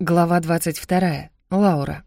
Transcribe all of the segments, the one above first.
Глава 22. Лаура.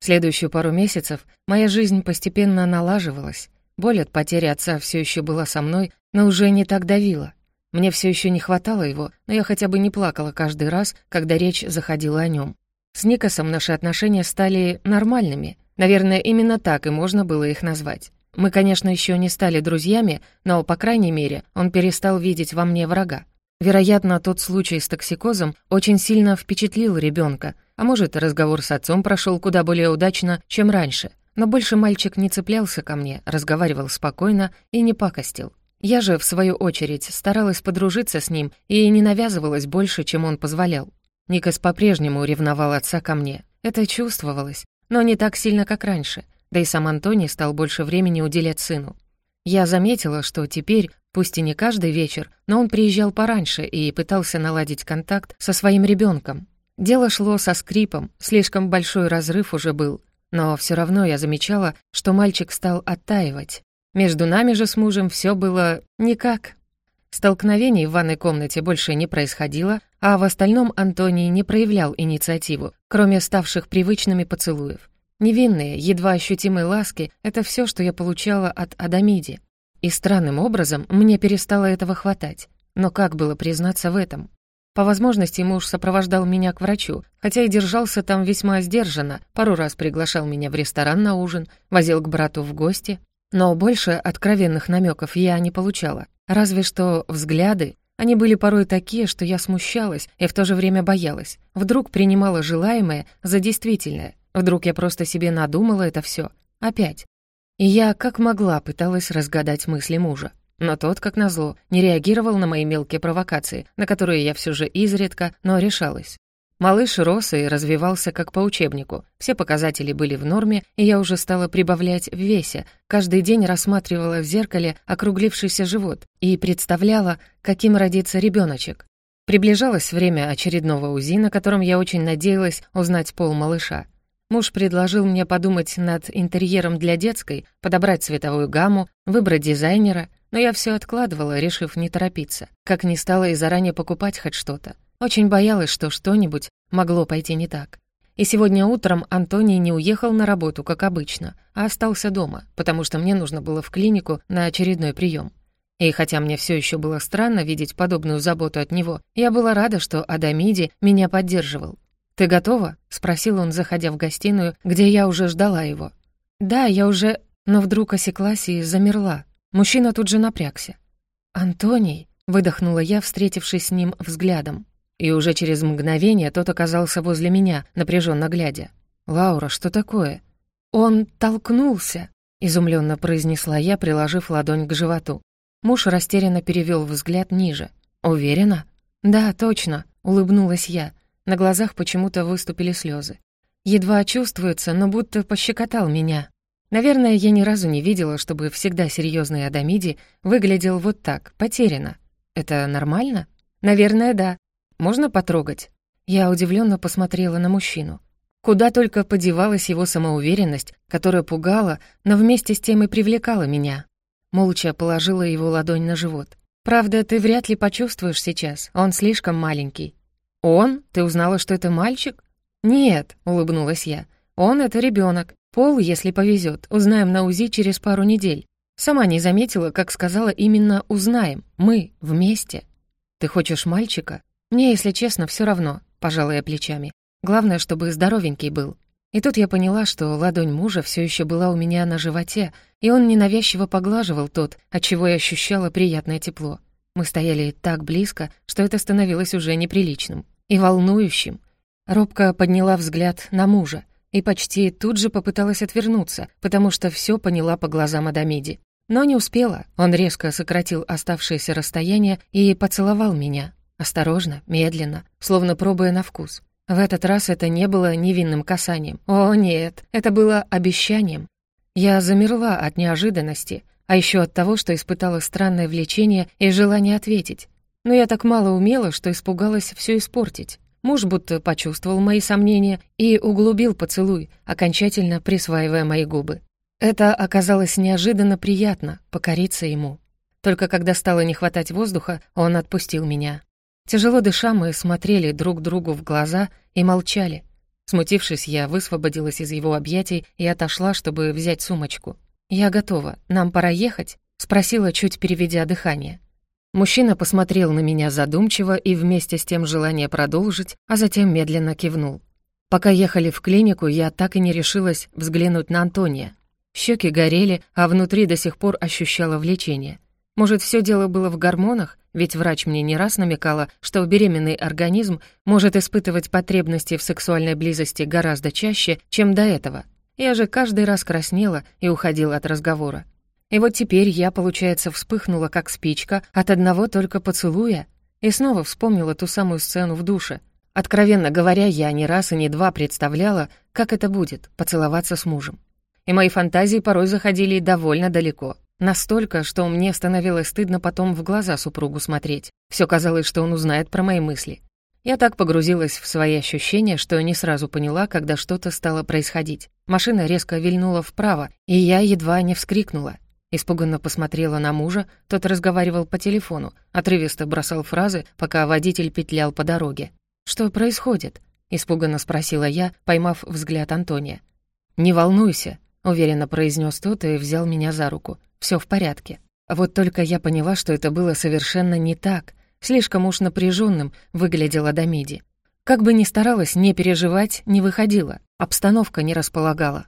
В следующую пару месяцев моя жизнь постепенно налаживалась. Боль от потери отца все еще была со мной, но уже не так давила. Мне все еще не хватало его, но я хотя бы не плакала каждый раз, когда речь заходила о нем. С Никосом наши отношения стали нормальными. Наверное, именно так и можно было их назвать. Мы, конечно, еще не стали друзьями, но, по крайней мере, он перестал видеть во мне врага. Вероятно, тот случай с токсикозом очень сильно впечатлил ребенка, а может, разговор с отцом прошел куда более удачно, чем раньше. Но больше мальчик не цеплялся ко мне, разговаривал спокойно и не пакостил. Я же, в свою очередь, старалась подружиться с ним и не навязывалась больше, чем он позволял. Никас по-прежнему ревновал отца ко мне. Это чувствовалось, но не так сильно, как раньше. Да и сам Антони стал больше времени уделять сыну. Я заметила, что теперь Пусть и не каждый вечер, но он приезжал пораньше и пытался наладить контакт со своим ребенком. Дело шло со скрипом, слишком большой разрыв уже был, но все равно я замечала, что мальчик стал оттаивать. Между нами же с мужем все было никак. Столкновений в ванной комнате больше не происходило, а в остальном Антоний не проявлял инициативу, кроме ставших привычными поцелуев. Невинные, едва ощутимые ласки — это все, что я получала от Адамиди. И странным образом мне перестало этого хватать. Но как было признаться в этом? По возможности муж сопровождал меня к врачу, хотя и держался там весьма сдержанно, пару раз приглашал меня в ресторан на ужин, возил к брату в гости. Но больше откровенных намеков я не получала. Разве что взгляды, они были порой такие, что я смущалась и в то же время боялась. Вдруг принимала желаемое за действительное. Вдруг я просто себе надумала это все. Опять. Я, как могла, пыталась разгадать мысли мужа. Но тот, как назло, не реагировал на мои мелкие провокации, на которые я все же изредка, но решалась. Малыш рос и развивался как по учебнику. Все показатели были в норме, и я уже стала прибавлять в весе. Каждый день рассматривала в зеркале округлившийся живот и представляла, каким родится ребеночек. Приближалось время очередного УЗИ, на котором я очень надеялась узнать пол малыша. Муж предложил мне подумать над интерьером для детской, подобрать цветовую гамму, выбрать дизайнера, но я все откладывала, решив не торопиться, как не стала и заранее покупать хоть что-то. Очень боялась, что что-нибудь могло пойти не так. И сегодня утром Антоний не уехал на работу, как обычно, а остался дома, потому что мне нужно было в клинику на очередной прием. И хотя мне все еще было странно видеть подобную заботу от него, я была рада, что Адамиди меня поддерживал. «Ты готова?» — спросил он, заходя в гостиную, где я уже ждала его. «Да, я уже...» Но вдруг осеклась и замерла. Мужчина тут же напрягся. «Антоний!» — выдохнула я, встретившись с ним взглядом. И уже через мгновение тот оказался возле меня, напряженно глядя. «Лаура, что такое?» «Он толкнулся!» — изумленно произнесла я, приложив ладонь к животу. Муж растерянно перевел взгляд ниже. «Уверена?» «Да, точно», — улыбнулась я. На глазах почему-то выступили слезы. Едва чувствуется, но будто пощекотал меня. Наверное, я ни разу не видела, чтобы всегда серьезный Адамиди выглядел вот так, потеряно. Это нормально? Наверное, да. Можно потрогать? Я удивленно посмотрела на мужчину. Куда только подевалась его самоуверенность, которая пугала, но вместе с тем и привлекала меня. Молча положила его ладонь на живот. «Правда, ты вряд ли почувствуешь сейчас, он слишком маленький. «Он? Ты узнала, что это мальчик?» «Нет», — улыбнулась я. «Он — это ребенок. Пол, если повезет, узнаем на УЗИ через пару недель». Сама не заметила, как сказала именно «узнаем». Мы вместе. «Ты хочешь мальчика?» «Мне, если честно, все равно», — Пожалая плечами. «Главное, чтобы здоровенький был». И тут я поняла, что ладонь мужа все еще была у меня на животе, и он ненавязчиво поглаживал тот, от чего я ощущала приятное тепло. Мы стояли так близко, что это становилось уже неприличным и волнующим. Робко подняла взгляд на мужа и почти тут же попыталась отвернуться, потому что все поняла по глазам Адамиди. Но не успела. Он резко сократил оставшееся расстояние и поцеловал меня. Осторожно, медленно, словно пробуя на вкус. В этот раз это не было невинным касанием. О, нет, это было обещанием. Я замерла от неожиданности, а еще от того, что испытала странное влечение и желание ответить, но я так мало умела, что испугалась все испортить. Муж будто почувствовал мои сомнения и углубил поцелуй, окончательно присваивая мои губы. Это оказалось неожиданно приятно — покориться ему. Только когда стало не хватать воздуха, он отпустил меня. Тяжело дыша, мы смотрели друг другу в глаза и молчали. Смутившись, я высвободилась из его объятий и отошла, чтобы взять сумочку. «Я готова. Нам пора ехать?» — спросила, чуть переведя дыхание. Мужчина посмотрел на меня задумчиво и вместе с тем желание продолжить, а затем медленно кивнул. Пока ехали в клинику, я так и не решилась взглянуть на Антония. Щеки горели, а внутри до сих пор ощущала влечение. Может, все дело было в гормонах? Ведь врач мне не раз намекала, что беременный организм может испытывать потребности в сексуальной близости гораздо чаще, чем до этого. Я же каждый раз краснела и уходила от разговора. И вот теперь я, получается, вспыхнула как спичка от одного только поцелуя и снова вспомнила ту самую сцену в душе. Откровенно говоря, я ни раз и ни два представляла, как это будет — поцеловаться с мужем. И мои фантазии порой заходили довольно далеко. Настолько, что мне становилось стыдно потом в глаза супругу смотреть. Все казалось, что он узнает про мои мысли. Я так погрузилась в свои ощущения, что не сразу поняла, когда что-то стало происходить. Машина резко вильнула вправо, и я едва не вскрикнула. Испуганно посмотрела на мужа, тот разговаривал по телефону, отрывисто бросал фразы, пока водитель петлял по дороге. «Что происходит?» — испуганно спросила я, поймав взгляд Антония. «Не волнуйся», — уверенно произнес тот и взял меня за руку. Все в порядке». Вот только я поняла, что это было совершенно не так. Слишком уж напряженным выглядела Дамиди. Как бы ни старалась не переживать, не выходила. Обстановка не располагала.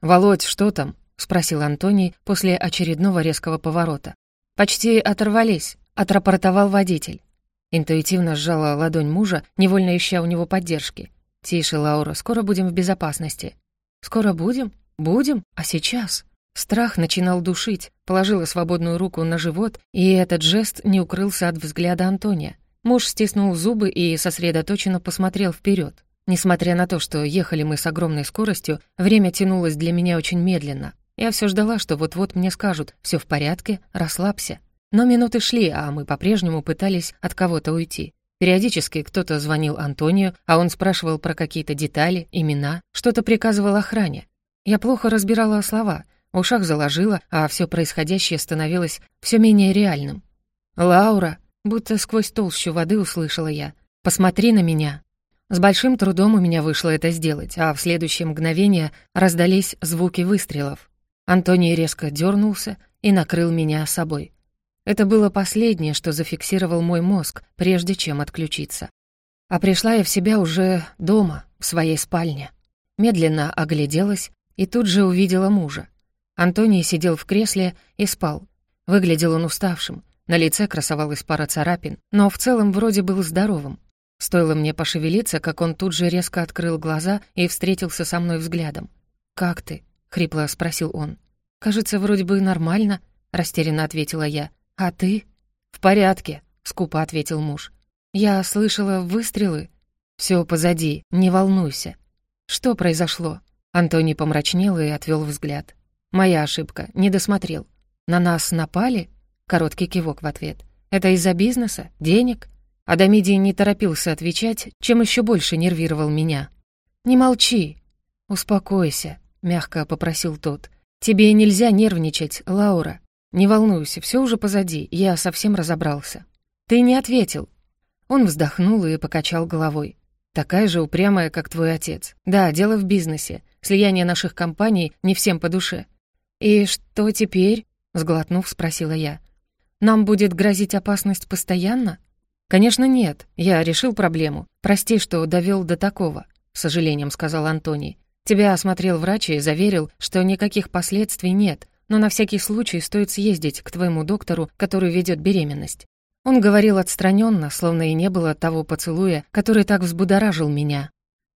«Володь, что там?» — спросил Антоний после очередного резкого поворота. «Почти оторвались», — отрапортовал водитель. Интуитивно сжала ладонь мужа, невольно ища у него поддержки. «Тише, Лаура, скоро будем в безопасности». «Скоро будем? Будем? А сейчас?» Страх начинал душить, положила свободную руку на живот, и этот жест не укрылся от взгляда Антония. Муж стиснул зубы и сосредоточенно посмотрел вперед. Несмотря на то, что ехали мы с огромной скоростью, время тянулось для меня очень медленно. Я все ждала, что вот-вот мне скажут «все в порядке, расслабься». Но минуты шли, а мы по-прежнему пытались от кого-то уйти. Периодически кто-то звонил Антонию, а он спрашивал про какие-то детали, имена, что-то приказывал охране. Я плохо разбирала слова, в ушах заложила, а все происходящее становилось все менее реальным. «Лаура!» — будто сквозь толщу воды услышала я. «Посмотри на меня!» С большим трудом у меня вышло это сделать, а в следующее мгновение раздались звуки выстрелов. Антоний резко дернулся и накрыл меня собой. Это было последнее, что зафиксировал мой мозг, прежде чем отключиться. А пришла я в себя уже дома, в своей спальне. Медленно огляделась и тут же увидела мужа. Антоний сидел в кресле и спал. Выглядел он уставшим, на лице красовалась пара царапин, но в целом вроде был здоровым. Стоило мне пошевелиться, как он тут же резко открыл глаза и встретился со мной взглядом. «Как ты?» Хрипло спросил он. «Кажется, вроде бы нормально», — растерянно ответила я. «А ты?» «В порядке», — скупо ответил муж. «Я слышала выстрелы». «Всё позади, не волнуйся». «Что произошло?» Антони помрачнел и отвёл взгляд. «Моя ошибка, не досмотрел. На нас напали?» Короткий кивок в ответ. «Это из-за бизнеса? Денег?» Адамидий не торопился отвечать, чем ещё больше нервировал меня. «Не молчи!» «Успокойся», мягко попросил тот. Тебе нельзя нервничать, Лаура. Не волнуйся, все уже позади, я совсем разобрался. Ты не ответил. Он вздохнул и покачал головой. Такая же упрямая, как твой отец. Да, дело в бизнесе. Слияние наших компаний не всем по душе. И что теперь? Сглотнув, спросила я. Нам будет грозить опасность постоянно? Конечно, нет. Я решил проблему. Прости, что довел до такого, с сожалением сказал Антоний. Тебя осмотрел врач и заверил, что никаких последствий нет, но на всякий случай стоит съездить к твоему доктору, который ведет беременность. Он говорил отстраненно, словно и не было того поцелуя, который так взбудоражил меня.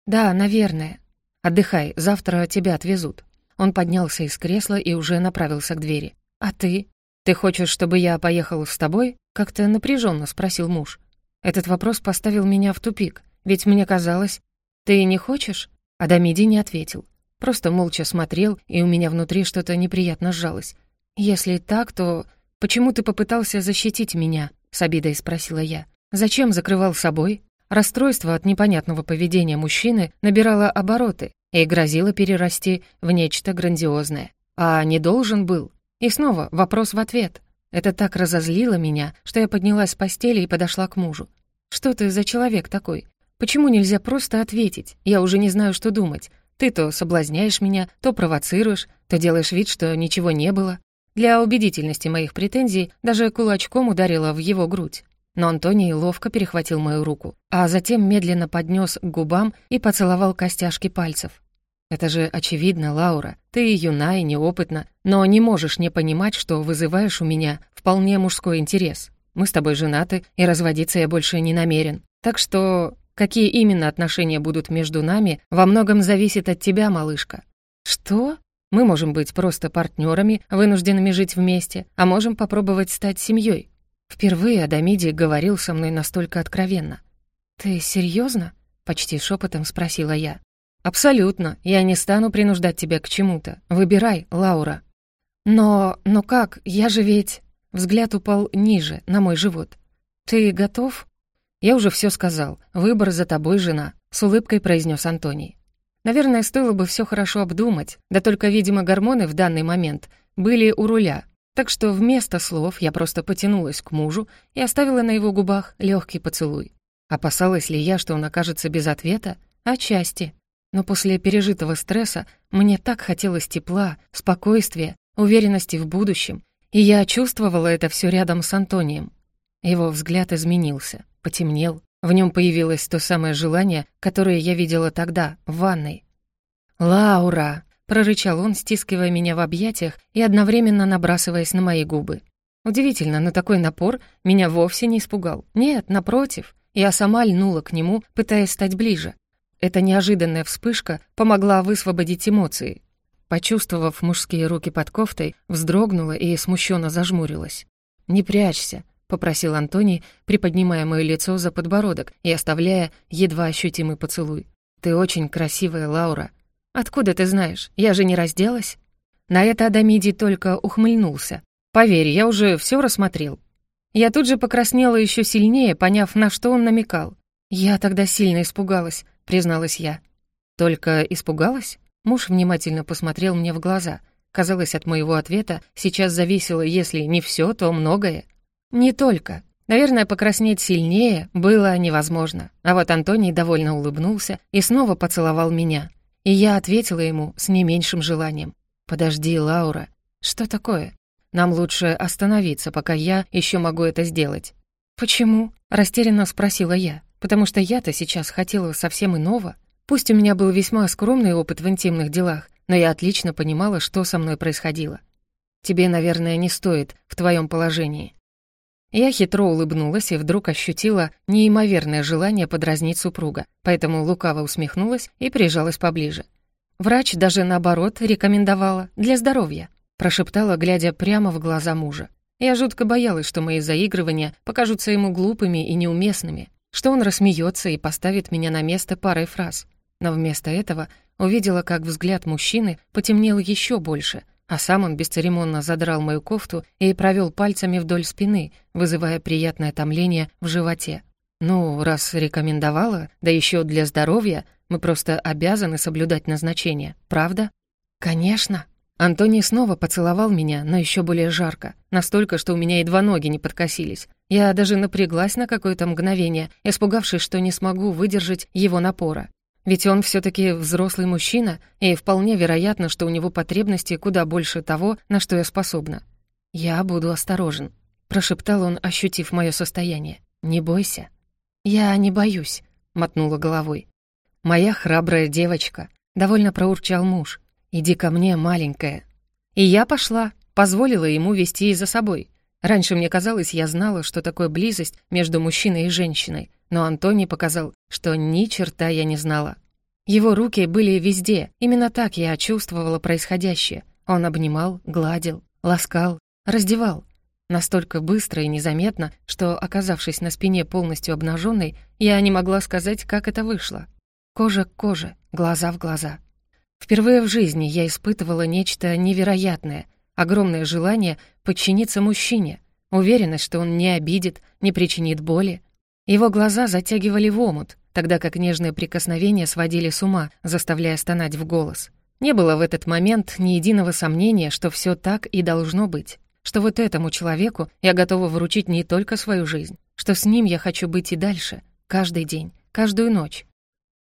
«Да, наверное. Отдыхай, завтра тебя отвезут». Он поднялся из кресла и уже направился к двери. «А ты? Ты хочешь, чтобы я поехал с тобой?» Как-то напряженно спросил муж. Этот вопрос поставил меня в тупик, ведь мне казалось... «Ты не хочешь?» А Дамиди не ответил. Просто молча смотрел, и у меня внутри что-то неприятно сжалось. «Если так, то почему ты попытался защитить меня?» — с обидой спросила я. «Зачем закрывал собой?» Расстройство от непонятного поведения мужчины набирало обороты и грозило перерасти в нечто грандиозное. А не должен был. И снова вопрос в ответ. Это так разозлило меня, что я поднялась с постели и подошла к мужу. «Что ты за человек такой? Почему нельзя просто ответить? Я уже не знаю, что думать. Ты то соблазняешь меня, то провоцируешь, то делаешь вид, что ничего не было. Для убедительности моих претензий даже кулачком ударила в его грудь. Но Антоний ловко перехватил мою руку, а затем медленно поднес к губам и поцеловал костяшки пальцев. «Это же очевидно, Лаура. Ты юна и неопытна, но не можешь не понимать, что вызываешь у меня вполне мужской интерес. Мы с тобой женаты, и разводиться я больше не намерен. Так что Какие именно отношения будут между нами, во многом зависит от тебя, малышка. Что? Мы можем быть просто партнерами, вынужденными жить вместе, а можем попробовать стать семьей. Впервые Адамиди говорил со мной настолько откровенно. «Ты серьезно? почти шепотом спросила я. «Абсолютно. Я не стану принуждать тебя к чему-то. Выбирай, Лаура». «Но... но как? Я же ведь...» Взгляд упал ниже, на мой живот. «Ты готов?» «Я уже все сказал. Выбор за тобой, жена», — с улыбкой произнес Антоний. Наверное, стоило бы все хорошо обдумать, да только, видимо, гормоны в данный момент были у руля, так что вместо слов я просто потянулась к мужу и оставила на его губах легкий поцелуй. Опасалась ли я, что он окажется без ответа? Отчасти. Но после пережитого стресса мне так хотелось тепла, спокойствия, уверенности в будущем, и я чувствовала это все рядом с Антонием. Его взгляд изменился потемнел, в нем появилось то самое желание, которое я видела тогда, в ванной. «Лаура!» — прорычал он, стискивая меня в объятиях и одновременно набрасываясь на мои губы. Удивительно, но такой напор меня вовсе не испугал. Нет, напротив, я сама льнула к нему, пытаясь стать ближе. Эта неожиданная вспышка помогла высвободить эмоции. Почувствовав мужские руки под кофтой, вздрогнула и смущенно зажмурилась. «Не прячься, — попросил Антоний, приподнимая мое лицо за подбородок и оставляя едва ощутимый поцелуй. «Ты очень красивая, Лаура. Откуда ты знаешь? Я же не разделась?» На это Адамиди только ухмыльнулся. «Поверь, я уже все рассмотрел». Я тут же покраснела еще сильнее, поняв, на что он намекал. «Я тогда сильно испугалась», — призналась я. «Только испугалась?» Муж внимательно посмотрел мне в глаза. Казалось, от моего ответа сейчас зависело, если не все, то многое. Не только. Наверное, покраснеть сильнее было невозможно. А вот Антоний довольно улыбнулся и снова поцеловал меня. И я ответила ему с не меньшим желанием. «Подожди, Лаура. Что такое? Нам лучше остановиться, пока я еще могу это сделать». «Почему?» — растерянно спросила я. «Потому что я-то сейчас хотела совсем иного. Пусть у меня был весьма скромный опыт в интимных делах, но я отлично понимала, что со мной происходило. Тебе, наверное, не стоит в твоем положении. Я хитро улыбнулась и вдруг ощутила неимоверное желание подразнить супруга, поэтому лукаво усмехнулась и прижалась поближе. «Врач даже наоборот рекомендовала, для здоровья», прошептала, глядя прямо в глаза мужа. Я жутко боялась, что мои заигрывания покажутся ему глупыми и неуместными, что он рассмеется и поставит меня на место парой фраз. Но вместо этого увидела, как взгляд мужчины потемнел еще больше — а сам он бесцеремонно задрал мою кофту и провел пальцами вдоль спины, вызывая приятное томление в животе. «Ну, раз рекомендовала, да еще для здоровья, мы просто обязаны соблюдать назначение, правда?» «Конечно!» Антоний снова поцеловал меня, но еще более жарко, настолько, что у меня едва ноги не подкосились. Я даже напряглась на какое-то мгновение, испугавшись, что не смогу выдержать его напора. Ведь он всё-таки взрослый мужчина, и вполне вероятно, что у него потребности куда больше того, на что я способна. Я буду осторожен, прошептал он, ощутив моё состояние. Не бойся. Я не боюсь, мотнула головой. Моя храбрая девочка, довольно проурчал муж. Иди ко мне, маленькая. И я пошла, позволила ему вести за собой. Раньше мне казалось, я знала, что такое близость между мужчиной и женщиной, но Антони показал, что ни черта я не знала. Его руки были везде, именно так я чувствовала происходящее. Он обнимал, гладил, ласкал, раздевал. Настолько быстро и незаметно, что, оказавшись на спине полностью обнаженной, я не могла сказать, как это вышло. Кожа к коже, глаза в глаза. Впервые в жизни я испытывала нечто невероятное — огромное желание подчиниться мужчине, уверенность, что он не обидит, не причинит боли. Его глаза затягивали в омут, тогда как нежные прикосновения сводили с ума, заставляя стонать в голос. Не было в этот момент ни единого сомнения, что все так и должно быть, что вот этому человеку я готова вручить не только свою жизнь, что с ним я хочу быть и дальше, каждый день, каждую ночь.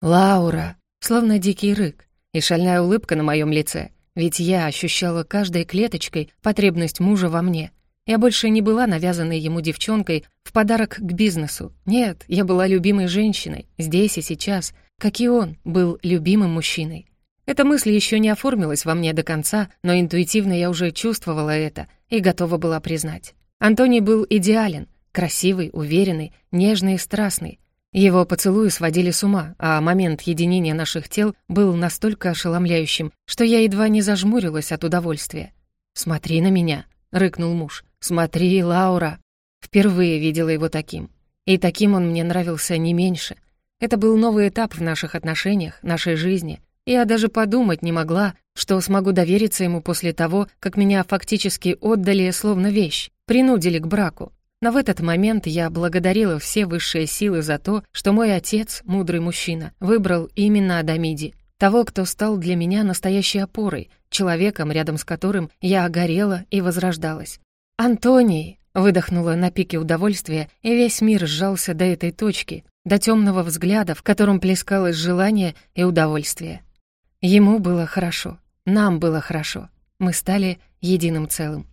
«Лаура!» — словно дикий рык и шальная улыбка на моем лице — ведь я ощущала каждой клеточкой потребность мужа во мне. Я больше не была навязанной ему девчонкой в подарок к бизнесу. Нет, я была любимой женщиной, здесь и сейчас, как и он был любимым мужчиной. Эта мысль еще не оформилась во мне до конца, но интуитивно я уже чувствовала это и готова была признать. Антоний был идеален, красивый, уверенный, нежный и страстный, его поцелуи сводили с ума, а момент единения наших тел был настолько ошеломляющим, что я едва не зажмурилась от удовольствия. «Смотри на меня!» — рыкнул муж. «Смотри, Лаура!» Впервые видела его таким. И таким он мне нравился не меньше. Это был новый этап в наших отношениях, нашей жизни. Я даже подумать не могла, что смогу довериться ему после того, как меня фактически отдали словно вещь, принудили к браку. Но в этот момент я благодарила все высшие силы за то, что мой отец, мудрый мужчина, выбрал именно Адамиди, того, кто стал для меня настоящей опорой, человеком, рядом с которым я огорела и возрождалась. «Антоний!» — выдохнула на пике удовольствия, и весь мир сжался до этой точки, до темного взгляда, в котором плескалось желание и удовольствие. Ему было хорошо, нам было хорошо, мы стали единым целым.